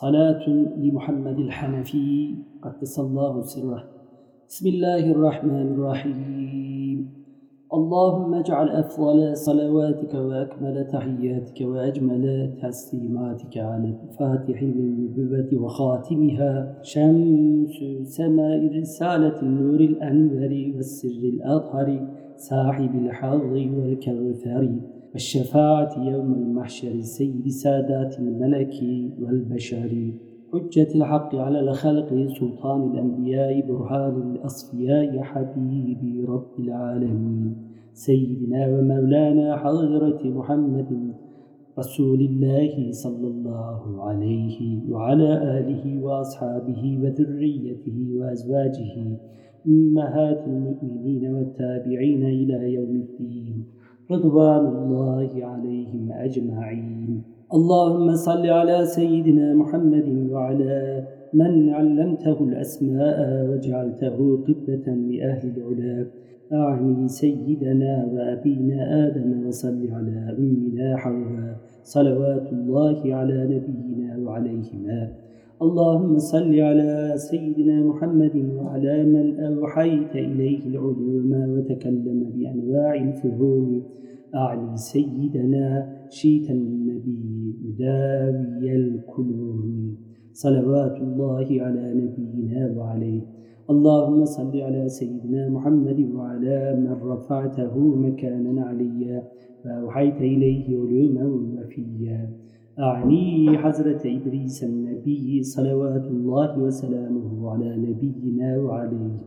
صلاة لمحمد الحنفي قدس الله سره. بسم الله الرحمن الرحيم. اللهم اجعل أفضل صلواتك وأكمل تحياتك وأجمل تسليماتك على الفاتح للنبوة وخاتمها. شمس سماء رسالة النور الأنور والسر الأطهر. صاحب الحظ والكوثر والشفاعة يوم المحشر سيد سادات الملك والبشر. حجة الحق على الخلق سلطان الأنبياء برهان الأصفياء حبيب رب العالمين. سيدنا ومولانا حضرة محمد رسول الله صلى الله عليه وعلى آله وأصحابه وذريته وأزواجه. أمهات المؤمنين والتابعين إلى يوم الدين. رضوان الله عليهم أجمعين. اللهم صل على سيدنا محمد وعلى من علمته الأسماء وجعلته قبة لأهل العلا. أعني سيدنا وأبينا آدم وصل على أمنا حواء صلوات الله على نبينا وعليهما. اللهم صل على سيدنا محمد وعلى من أوحيت إليه العلوم وتكلم بأنواع الفهوم. أعني سيدنا شيت النبي مداوي الكلوم صلوات الله على نبينا وعليه. اللهم صل على سيدنا محمد وعلى من رفعته مكانا عليا. فأوحيت إليه علوما وفيا. أعني حضرة إدريس النبي صلوات الله وسلامه على نبينا وعليه.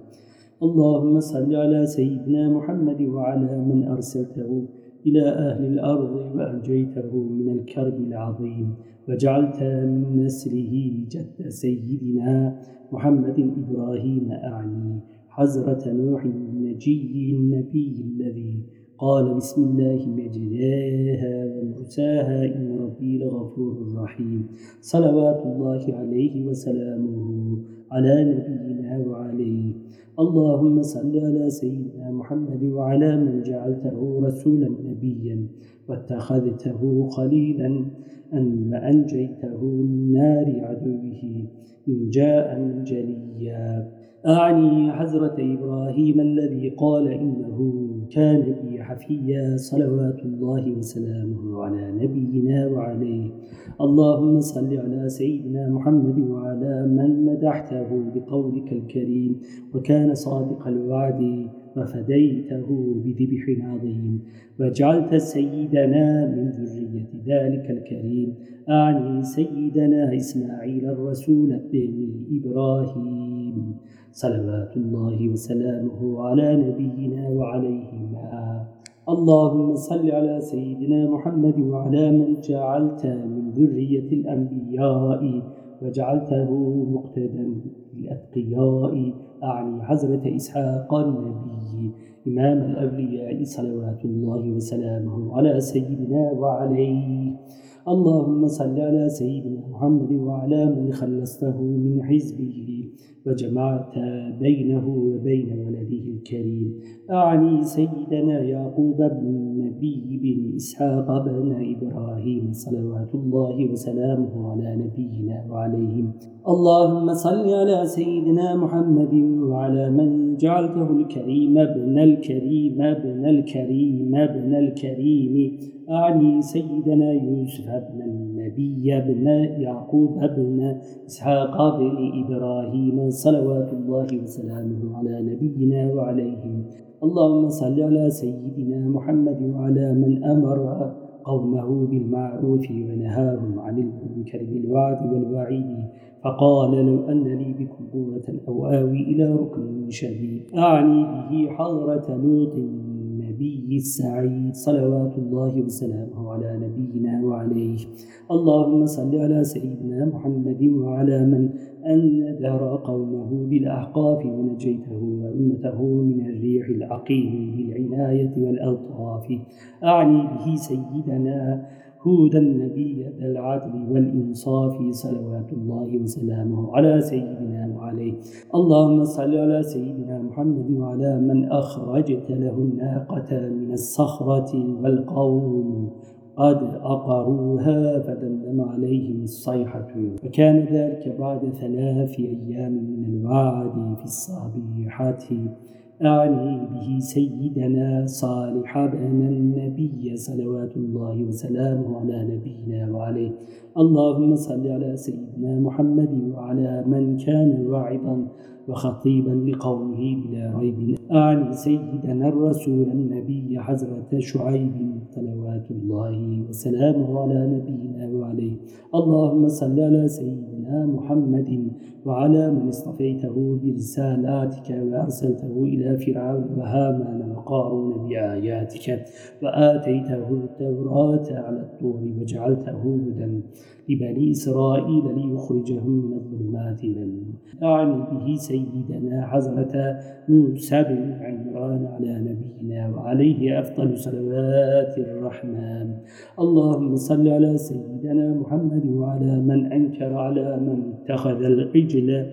اللهم صل على سيدنا محمد وعلى من أرسلته إلى أهل الأرض وأنجيته من الكرب العظيم. وجعلت من نسله جد سيدنا محمد إبراهيم أعني حزرة نوح النجي النبي الذي قال بسم الله مجداها ومرساها إن ربي لغفور رحيم. صلوات الله عليه وسلامه على نبينا وعليه. اللهم صل على سيدنا محمد وعلى من جعلته رسولا نبيا واتخذته خليلا أن أنجيته من نار عدوه إن جاء جليا. أعني حزرة إبراهيم الذي قال إنه كان بي حفيا صلوات الله وسلامه على نبينا وعليه. اللهم صل على سيدنا محمد وعلى من مدحته بقولك الكريم وكان صادق الوعد. وفديته بذبح عظيم وجعلت سيدنا من ذرية ذلك الكريم أعني سيدنا إسماعيل الرسول بن إبراهيم. صلوات الله وسلامه على نبينا وعليهما. اللهم صل على سيدنا محمد وعلى من جعلت من ذرية الأنبياء وجعلته مقتدا للأتقياء أعني حزرة إسحاق النبي إمام الأولياء صلوات الله وسلامه على سيدنا وعليه. اللهم صل على سيدنا محمد وعلى من خلصته من حزبه وجمعت بينه وبين ولده الكريم. أعني سيدنا يعقوب بن النبي بن إسحاق بن إبراهيم صلوات الله وسلامه على نبينا وعليهم. اللهم صل على سيدنا محمد وعلى من جعلته الكريم ابن الكريم ابن الكريم ابن الكريم. أعني سيدنا يوسف بن النبي ابن يعقوب ابن إسحاق بن إبراهيم صلوات الله وسلامه على نبينا وعليهم. اللهم صل على سيدنا محمد وعلى من أمر قومه بالمعروف ونهاهم عن المنكر بالوعد والوعيد. فقال لو أن لي بكم قوة أو آوي إلى ركن شديد. أعني به حضرة لوط النبي السعيد صلوات الله وسلامه على نبينا وعليه. اللهم صل على سيدنا محمد وعلى من أنذر قومه بالأحقاف ونجيته وأمته من الريح العقيم بالعناية والألطاف. أعني به سيدنا هود النبي ذا العدل والإنصاف صلوات الله وسلامه على سيدنا وعليه. اللهم صل على سيدنا محمد وعلى من أخرجت له الناقة من الصخرة والقوم قد أقروها فدمدم عليهم الصيحة. وكان ذلك بعد ثلاث أيام من الوعد في الصبيحة. أعني به سيدنا صالح بن النبي صلوات الله وسلامه على نبينا وعليه. اللهم صل على سيدنا محمد وعلى من كان واعظا. وخطيبا لقومه بلا ريب. أعني سيدنا الرسول النبي حزرة شعيب صلوات الله وسلامه على نبينا وعليه. اللهم صل على سيدنا محمد وعلى من اصطفيته برسالاتك وأرسلته إلى فرعون وهامان وقارون بآياتك وآتيته التوراة على الطور وجعلته هدى لبني إسرائيل ليخرجهم من الظلمات إلى أعني به سيدنا حزرة موسى بن عمران على نبينا وعليه أفضل صلوات الرحمن. اللهم صل على سيدنا محمد وعلى من أنكر على من اتخذ العجل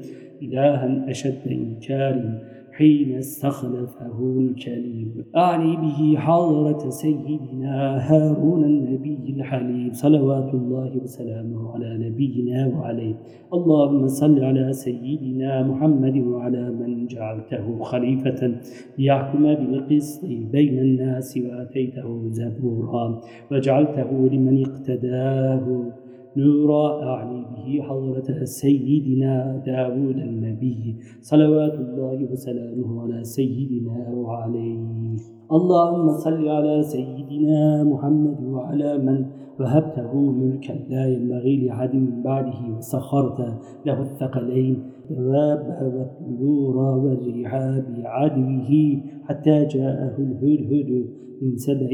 إلها أشد إنكار. حين استخلفه الكليم أعني به حضرة سيدنا هارون النبي الحليم صلوات الله وسلامه على نبينا وعليه. اللهم صل على سيدنا محمد وعلى من جعلته خليفة. ليحكم بالقسط بين الناس وآتيته زبورا. وجعلته لمن اقتداه. نورا أعني به حضرة سيدنا داود النبي صلوات الله وسلامه على سيدنا وعليه. اللهم صل على سيدنا محمد وعلى من وهبته ملكا لا ينبغي لأحد من بعده وسخرت له الثقلين الدواب والطيور والريح بعدوه حتى جاءه الهدهد من سبع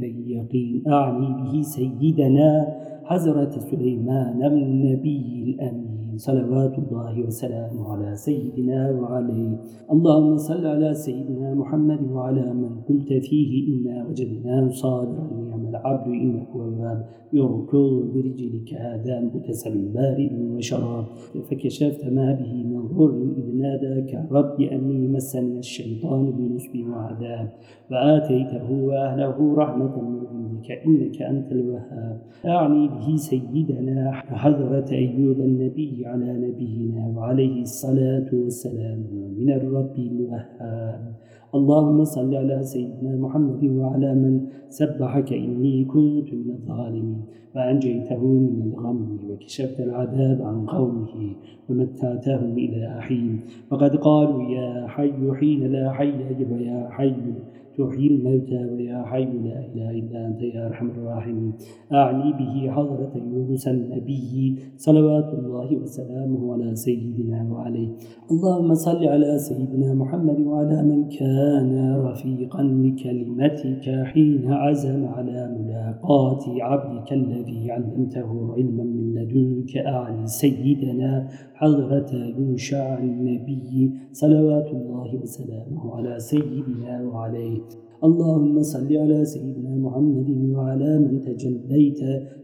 من يقين. أعني به سيدنا حزرة سليمان النبي الأمين صلوات الله وسلامه على سيدنا وعليه. اللهم صل على سيدنا محمد وعلى من قلت فيه إنا وجدناه نعم العبد إنه أواب يركض برجلك هذا متسل بارد وشراب. فكشفت ما به من ضر إذ ناداك رب أني مسني الشيطان بنسب وعذاب. وآتيته وأهله رحمة من عندك إنك أنت الوهاب. أعني به سيدنا حضرة أيوب النبي على نبينا وعليه الصلاة والسلام من الرب الوهاب. اللهم صل على سيدنا محمد وعلى من سبحك إني كنت من الظالمين. وأنجيته من الغم وكشفت العذاب عن قومه ومتعتهم إلى حين. وقد قالوا يا حي حين لا حي ويا حي. تحيي الموتى ويا حي لا إله إلا أنت يا أرحم الراحمين. أعني به حضرة يونس النبي صلوات الله وسلامه على سيدنا وعليه. اللهم صل على سيدنا محمد وعلى من كان رفيقا لكلمتك حين عزم على ملاقات عبدك الذي علمته علما من لدنك. أعني سيدنا حضرة يوشع النبي صلوات الله وسلامه على سيدنا وعليه. اللهم صل على سيدنا محمد وعلى من تجليت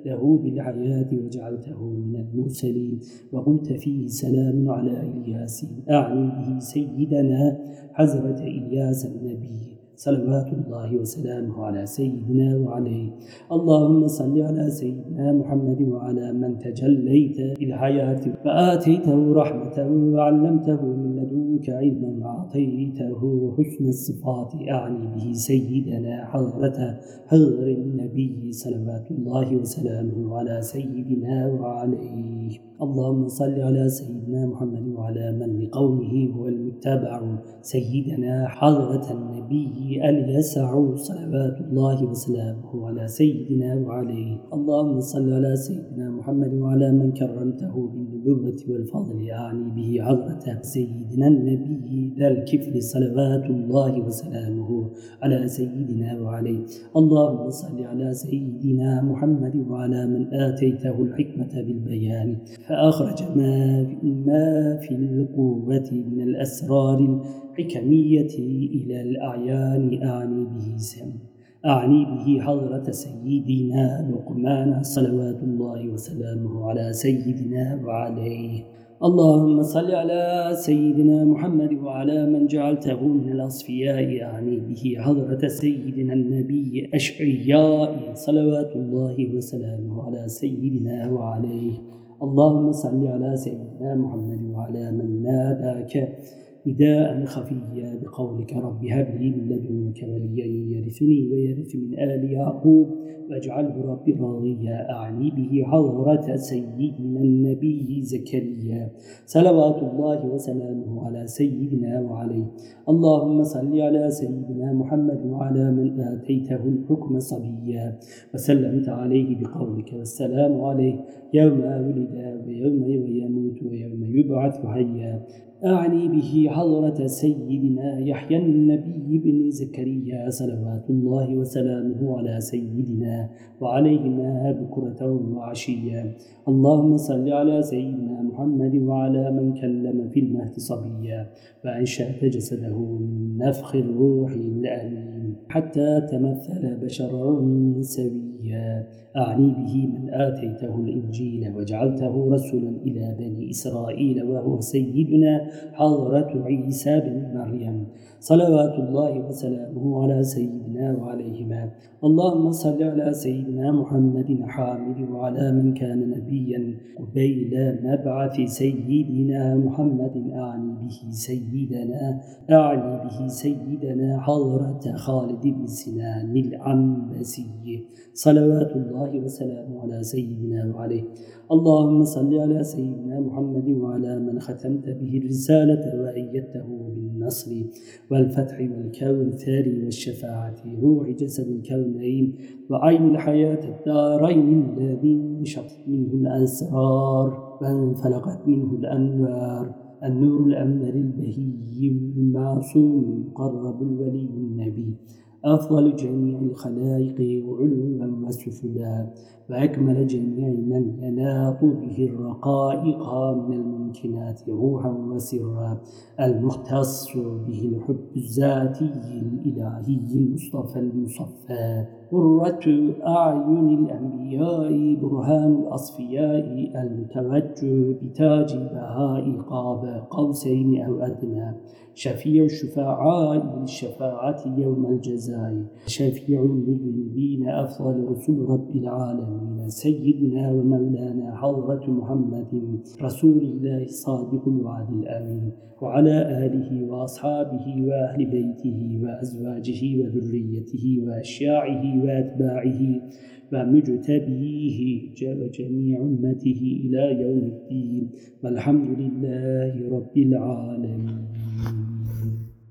له بالحياة وجعلته من المرسلين وقلت فيه سلام على إلياس أعني به سيدنا حزرة إلياس النبي صلوات الله وسلامه على سيدنا وعليه. اللهم صل على سيدنا محمد وعلى من تجليت الحياة فآتيته رحمة وعلمته من لدنك علما وأعطيته حسن الصفات أعني به سيدنا حضرة حضر النبي صلوات الله وسلامه على سيدنا وعليه. اللهم صل على سيدنا محمد وعلى من لقومه هو المتبع سيدنا حضرة النبي اليسع صلوات الله وسلامه على سيدنا وعليه. اللهم صل على سيدنا محمد وعلى من كرمته بالنبوة والفضل يعني به عظمة سيدنا النبي ذا الكفل صلوات الله وسلامه على سيدنا وعليه. اللهم صل على سيدنا محمد وعلى من آتيته الحكمة بالبيان. فأخرج ما في القوة من الأسرار الحكمية إلى الأعيان. أعني به سم أعني به حضرة سيدنا لقمان صلوات الله وسلامه على سيدنا وعليه. اللهم صل على سيدنا محمد وعلى من جعلته من الأصفياء يعني به حضرة سيدنا النبي أشعياء صلوات الله وسلامه على سيدنا وعليه. اللهم صل على سيدنا محمد وعلى من ناداك. نداء خفيا بقولك رب هب لي من لدنك وليا يرثني ويرث من آل يعقوب واجعله رب راضيا أعني به حضرة سيدنا النبي زكريا. صلوات الله وسلامه على سيدنا وعليه. اللهم صل على سيدنا محمد وعلى من آتيته الحكم صبيا. وسلمت عليه بقولك والسلام عليه يوم ولد ويوم يموت ويوم يبعث حيا. أعني به حضرة سيدنا يحيى النبي بن زكريا صلوات الله وسلامه على سيدنا وعليهما بكرة وعشيا اللهم صل على سيدنا محمد وعلى من كلم في المهد صبيا. وأنشأت جسده من نفخ الروح الأمين. حتى تمثل بشرا سويا. أعني به من آتيته الإنجيل وجعلته رسولا إلى بني إسرائيل وهو سيدنا حضرة عيسى بن مريم. صلوات الله وسلامه على سيدنا وعليهما. اللهم صل على سيدنا محمد حامد وعلى من كان نبيا قبيل مبعث سيدنا محمد أعني به سيدنا أعني به سيدنا حضرة خالد بن سنان العنبسي. صلوات الله وسلامه على سيدنا وعليه. اللهم صل على سيدنا محمد وعلى من ختمت به الرسالة وأيدته بالنصر والفتح والكوثر والشفاعة روح جسد الكونين وعين الحياة الدارين الذي انشقت منه الأسرار وانفلقت منه الأنوار النور الأمر البهي المعصوم المقرب الولي النبي أفضل جميع الخلائق علوا وسفلا وأكمل جميع من يناط به الرقائق من الممكنات روحا وسرا المختص به الحب الذاتي الإلهي المصطفى المصفى. قرة أعين الأنبياء برهان الأصفياء المتوجه بتاج بهاء قاب قوسين أو أدنى شفيع الشفاعاء للشفاعة يوم الجزاء شفيع المذنبين أفضل رسل رب العالمين سيدنا ومولانا حضرة محمد رسول الله صادق الوعد الأمين وعلى آله وأصحابه وأهل بيته وأزواجه وذريته وأشياعه وأتباعه ومجتبيه وجميع أمته إلى يوم الدين والحمد لله رب العالمين.